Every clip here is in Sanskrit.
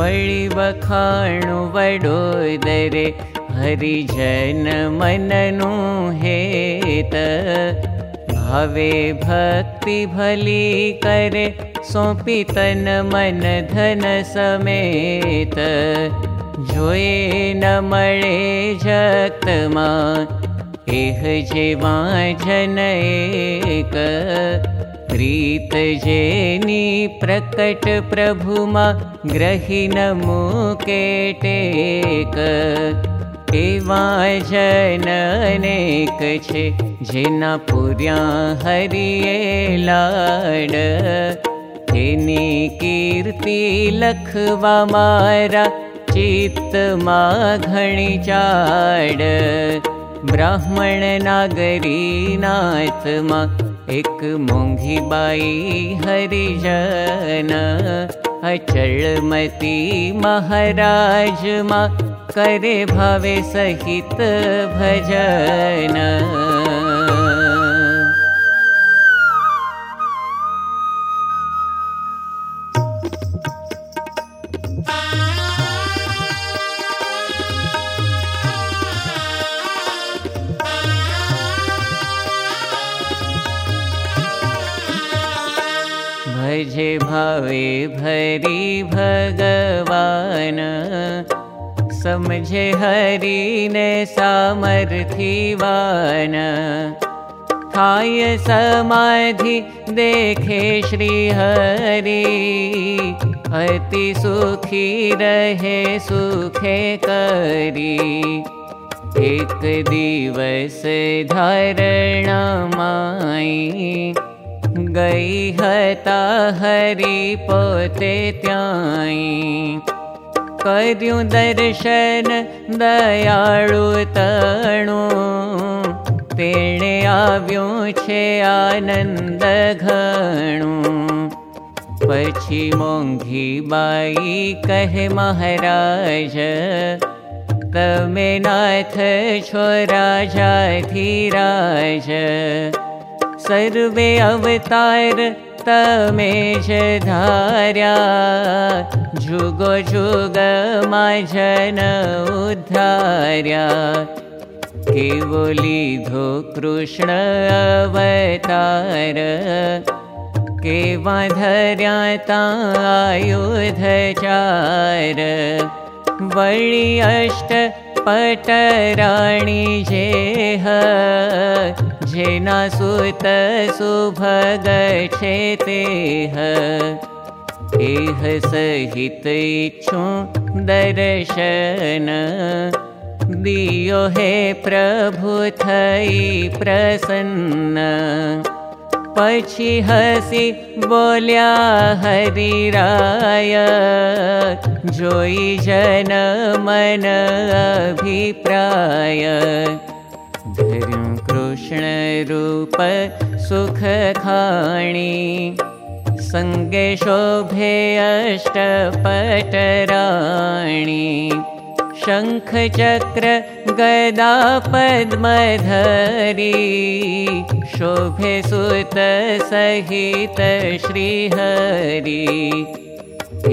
वळि वखाणु वडोदरे हरिजन मननु हेत। भावे भक्ति भली करे सोपी तन मन धन समेत। न मळे जगतमा एह जेवा जन एक जेनी प्रकट प्रभुमा ग्रही न मुके टेक एवा जन अनेक छे जेना पुर्या हरिये लाड। तेनी कीर्ति लखवा मारा चित्त मा ब्राह्मण नागरी नाथ मा एक मोंघी बाई हरिजन अचलमती महाराज मा करे भावे सहित भजन भरी भगवान। समझे हरि ने सामर्थीवान थाय समाधि देखे श्री हरि। अति सुखी रहे सुखे करी। एक दिवस धारणा माई गई हता हरि पोते त्याई कर्यु दर्शन दयाळु तणु तेणे आव्यो छे आनंद घणु પછી મોંઘી બાઈ કહે મહારાજ તમે નાથ છો રાજાધિરાજ सर्वे अवतार तमे ज धार्या। जुगो जुग मा जन उद्धार्या। केवो लीधो कृष्ण अवतार। केवा धर्या तायुध चार वळि अष्ट पटराणि जेह जेना सुत सुभग छे तेह एह सहित इच्छो दर्शन। दियो हे प्रभु थई प्रसन्न। पछी हसी बोल्या हरिराय जोई जन मन अभिप्राय। धर्यु कृष्ण रूप सुख खाणी संगे शोभे अष्ट पटराणी शङ्ख चक्र गदा पद्मधरी। शोभे सुत सहित श्रीहरि।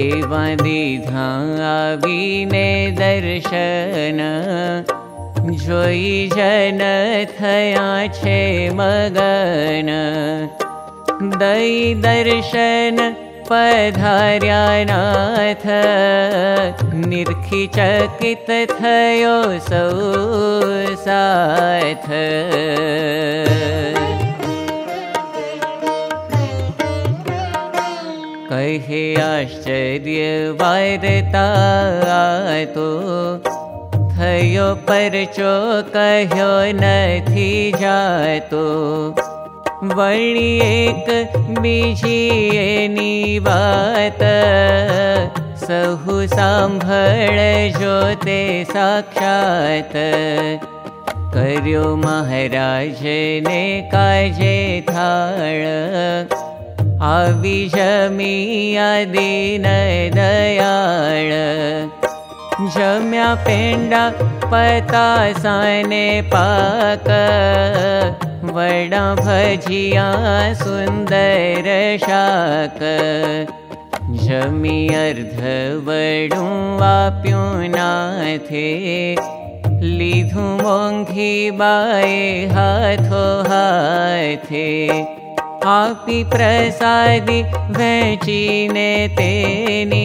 एवा दीधा आवीने दर्शन जोई जन थया छे मगन। दई दर्शन पधार्यानाथ निर्खी चकित थयो सौ साथ। कहे आश्चर्य वार्ता थयो परचो कह्यो नथी जातो वळि एक बीजी एनी वात सहु सांभळ जो ते साक्षात कर्यो महाराज ने काजे थाळ जम्या पेण्डा पता सने पाक। वडा भजिया सुन्दर शाक। जमी अर्ध वडु वा प्यो लिधु मोङ्घी बाए हाथो हाथे। आपि प्रसादि वेचिने तेनी।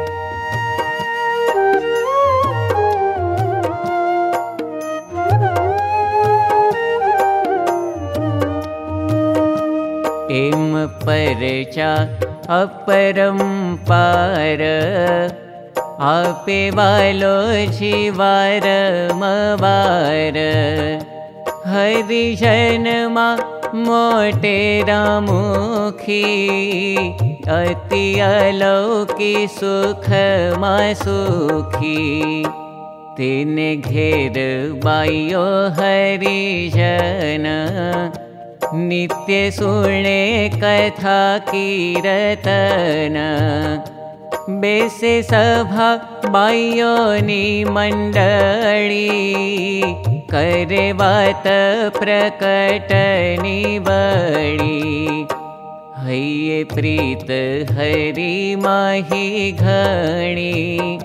किं परचा अपरम्पार आपे वालो जीवारमवार। हरिजनमा मोटे रामुखी। अति अलौकी सुखमा सुखी। तिनघेर बायो हरि जन। नित्य सुणे कथा कीरतन। बेसे सभा बायोनी मण्डली करे वात प्रकटनी बळी हैये प्रीत हरि माही घणी।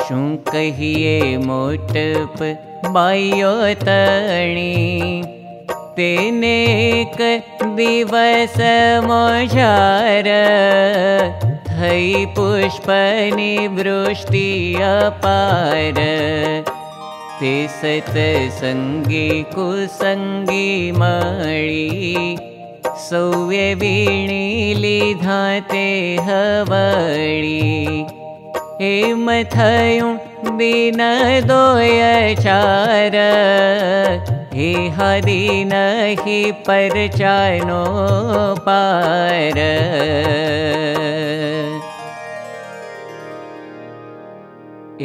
शु कहिए मोटप बायो तणी मोजार थई पुष्पनी वृष्टि अपार। ते सतसङ्गी कुसङ्गी मणि सौव्य वीणी लिधा ते हवळी। हेम थयुं दीन दोयचार हे हरि नहि परचानो पार।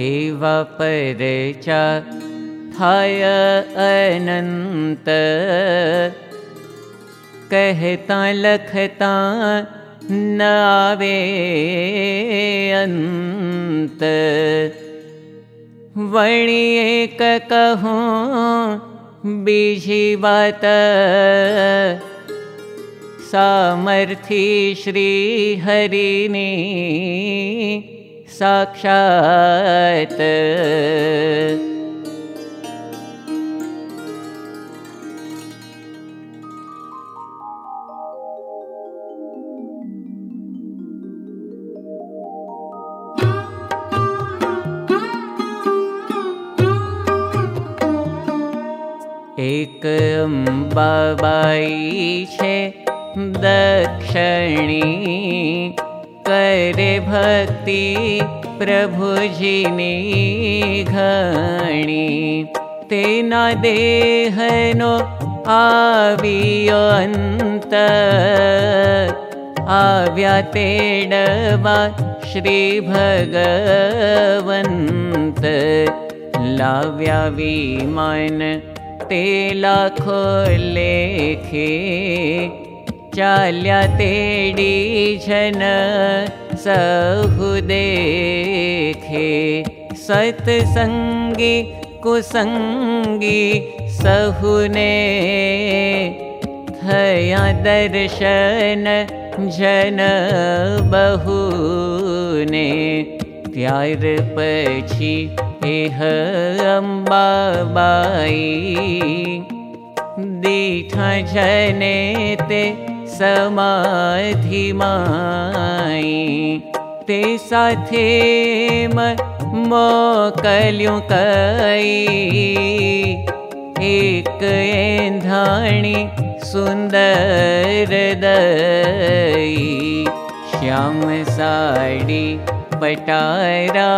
एवा परचा थाय अनन्त। कहता लखता न अन्त वणि एक कहूँ बीजी बात सामर्थी श्री हरिनी साक्षात् करे भक्ति प्रभुजीनी घणी। तेना देहनो आवियो अन्त आव्या तेडवा श्री भगवन्त लाव्या विमान लाखो तेडी जन सहु देखे। सत्सङ्गी कुसङ्गी सहुने थया दर्शन जन बहुने पछी एह अम्बाबाई दीठा जने ते समाधि माई। ते साथे मोकल्यूं कई। एक एंधाणी सुंदर दई। श्याम साड़ी पटारा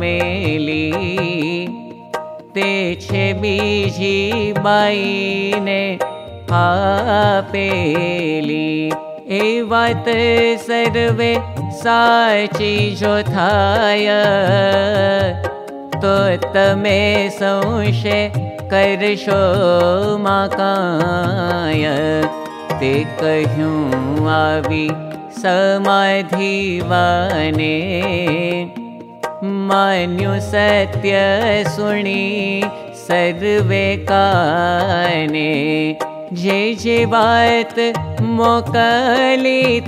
मेली। ते छे बीजी बाई ने आपेली ए वात सर्वे साची जो थाय तो तमे करशो माकाय। ते कहूँ आवी समाधिवाने। मान्यु सत्य सर्वे काने। जे जे बात मोकली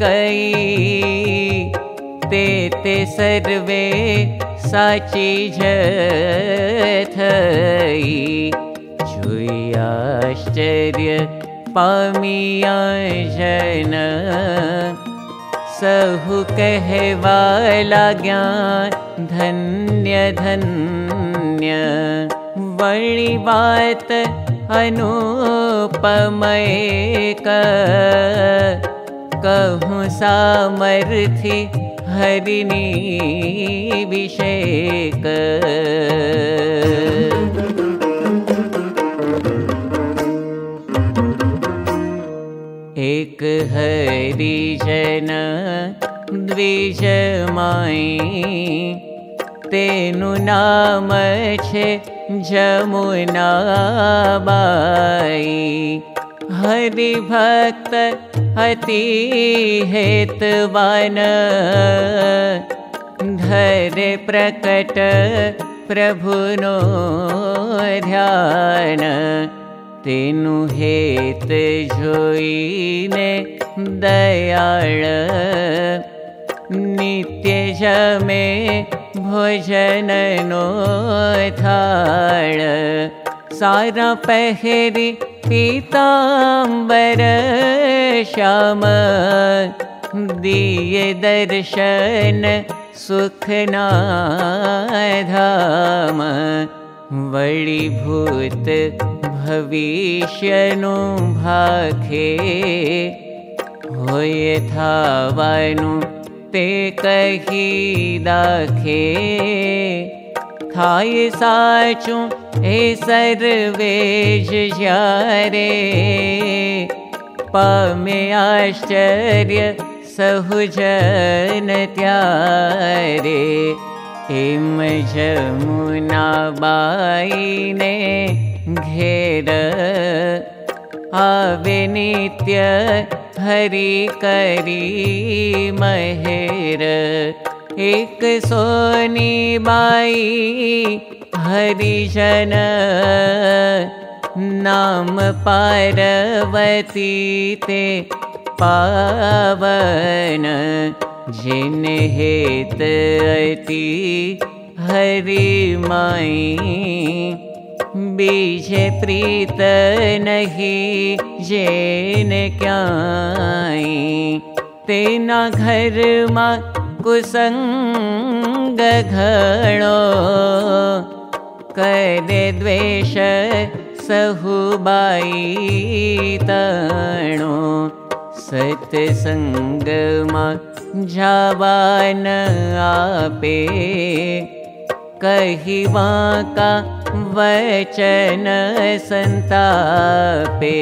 कई ते ते सर्वे साची थई जुई आश्चर्य पामिया जन सहु कहवा ज्ञान धन्य धन्य। वणी बात अनुपमय कहूँ सामर्थि हरिणी विषेक एक हरिजन द्विजमाई तेनु नाम छे जमुनाबाई हरि भक्त अति हेतवान धरे प्रकट प्रभुनो ध्यान तेनु हेत जोईने दयाळ। नित्य जमे भोजन नो थाळ सारा पहरी पीताम्बर श्याम। दिए दर्शन सुखना धाम वळी भूत भविष्यनु भाखे होय थावानु ते कही दाखे। थाय साचू ए जारे पमे आश्चर्य सहुजन त्यारे। एम जमुना बाईने घेर आवे नित्य हरि करी महेर। एक सोनी बाई हरिजन नाम पार्वती ते पावन। जिन हेत अति हरि माई बीजे प्रीत नहीं जेन क्याई। तेना घर मा कुसंग घणो। करे द्वेष सहुबाई तणो। सत्संग मा जावान आपे कहिवा का वचन संतापे।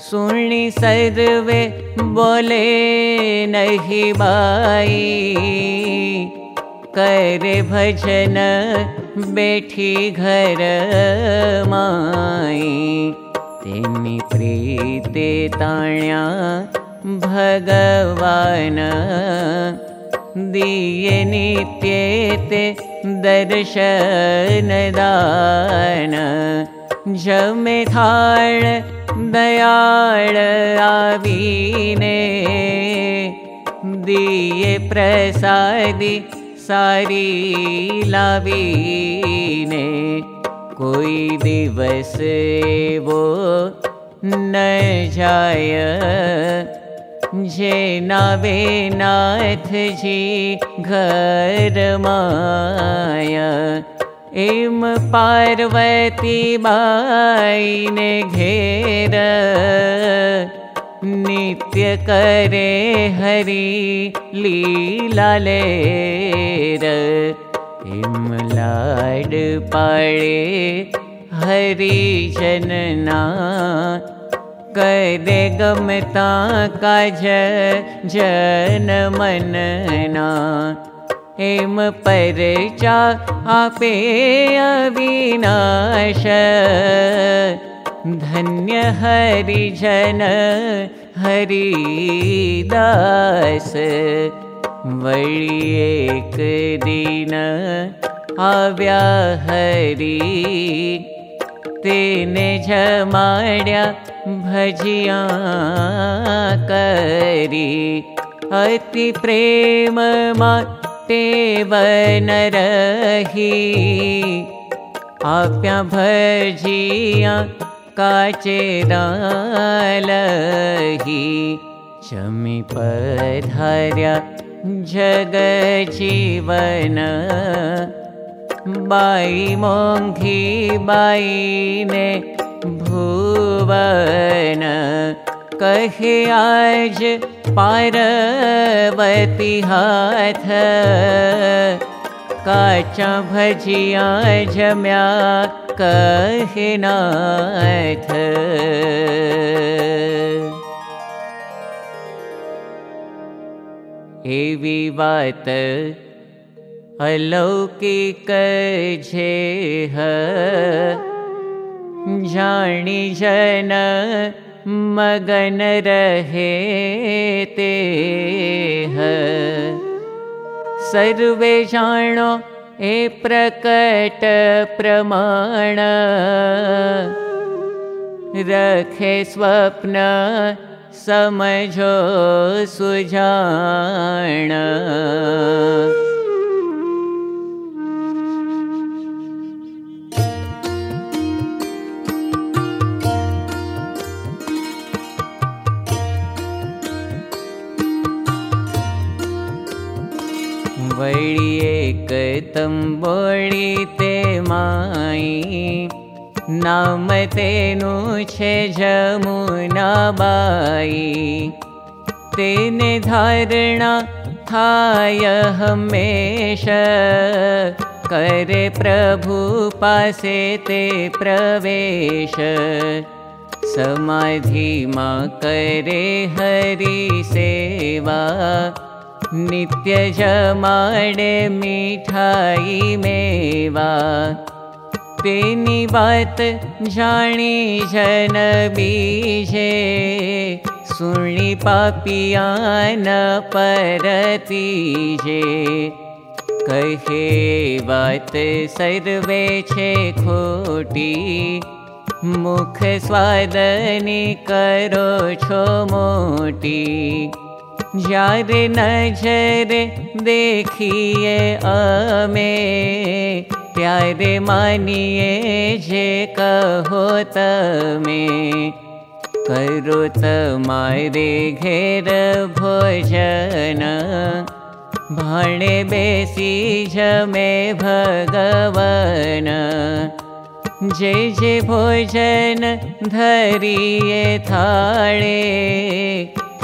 सुनि सर्वे बोले नहीं बाई करे भजन बैठी घर माई। तेनी प्रीते ताण्या भगवान दिए नित्येते दर्शन दान जमे थाळ दयाळ आवीने। दिए प्रसादी सारी लावीने। कोई दिवस वो न जाय जे नावे नाथ जी घर माया। एम पार्वती बाई ने घेर नित्य करे हरि लीला एम लाड पाड़े हरि जनना करे गमता काज जन मनना एम परचा आपे अविनाश। धन्य हरिजन हरिदास वळी एक दिन आव्या हरी तेने जमाड्या भजिया करी। अति प्रेम मा वन रही। आप्या भजिया काचे दालही। चमी पधार्या जग बाई मोंघी बाई ने भुवन कहे पार्वती हाथ। काचा भजिया जम्या कहे नाथ। एवी अलौकिक छे ह जानी मगन रहे ते सर्वे जानो ए प्रकट प्रमाण रखे स्वप्न समझो सुजान तम्बोळी ते माई नाम तेनु छे जमुना बाई। तेने धारणा थाय हमेश करे प्रभु पासे ते प्रवेश। समाधि मा करे हरि सेवा नित्य जमाडे मिठाई मेवा। तेनी बात जानी जन बीजे सुनी पापिया न परतीजे। कहे बात सर्वे छे खोटी। मुख स्वादनी करो छो मोटी जारे प्यारे मानिए जे कहो तमे। घेर भोजन। भाणे बेसी जमे भगवन। जे जे भोजन धरिए थाळे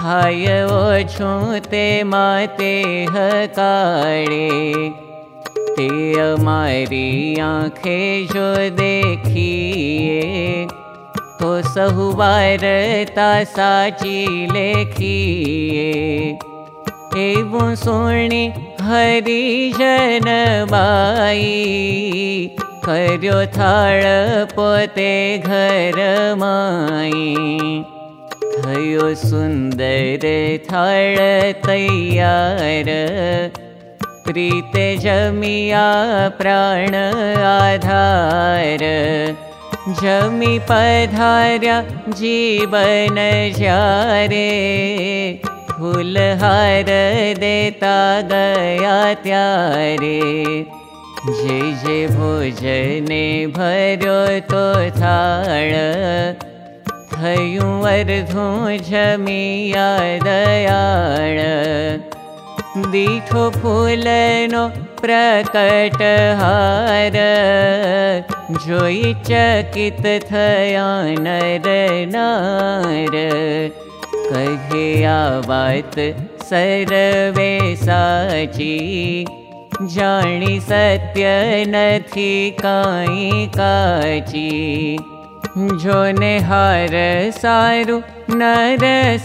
थायो ते माते हकाळे ते अमारी आँखे जो देखिए तो सहुवारता साची लेखिए। एवं सुणी हरि जन पोते घर माई थयो सुन्दर प्रीते जमिया प्राण आधार। जमी पधार्या जीवन जारे। फूलहार देता गया त्यारे। जे भोजने थाळ अर्धो जमिया दयाळ। दीठो फूलनो प्रकट हार। जोई चकित थया नर नार। कहे आवात सत्य नथी काई काची जोने हार सारु नरसई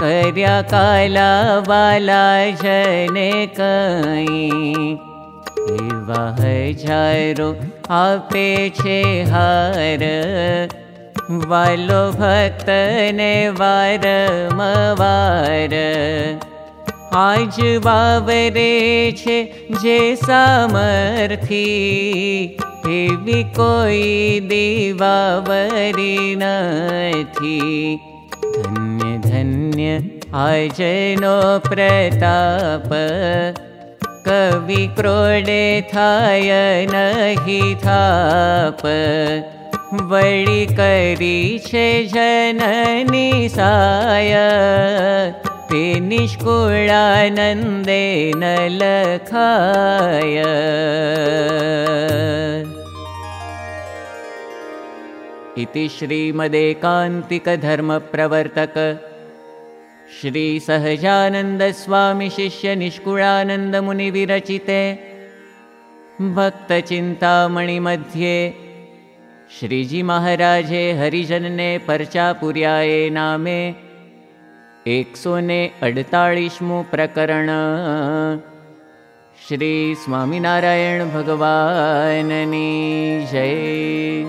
कर्या काला वाला जने कई। आपे छे हार। वालो भक्त ने मवार आज वावरे छे जे सामर्थी एवी कोई दीवावरी नथी। धन्य धन्य आजनो प्रताप कवि क्रोडे थाय थाप। वळी करी छे जननी साय ते निष्कुळानन्दे न लखाय। इति श्रीमदेकान्तिकधर्मप्रवर्तक श्रीसहजानन्दस्वामिशिष्यनिष्कुळानन्दमुनिविरचिते भक्तचिन्तामणिमध्ये श्रीजीमहाराजे हरिजनने पर्चापुर्याये नामे एकसोने अडताळीसमु प्रकरण श्री स्वामिनारायण भगवाननी जय